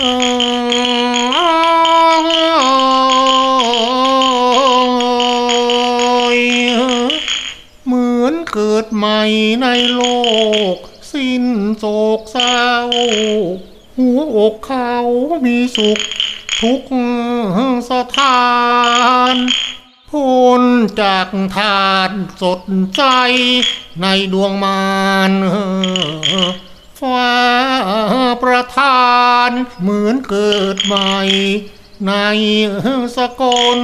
เหมือนเกิดใหม่ในโลก สิ้นโศกเศร้า หัวอกเขามีสุข ทุกสถานพ้นจากทานสดใจในดวงมารฟ้าประทานเหมือนเกิดใหม่ในสกล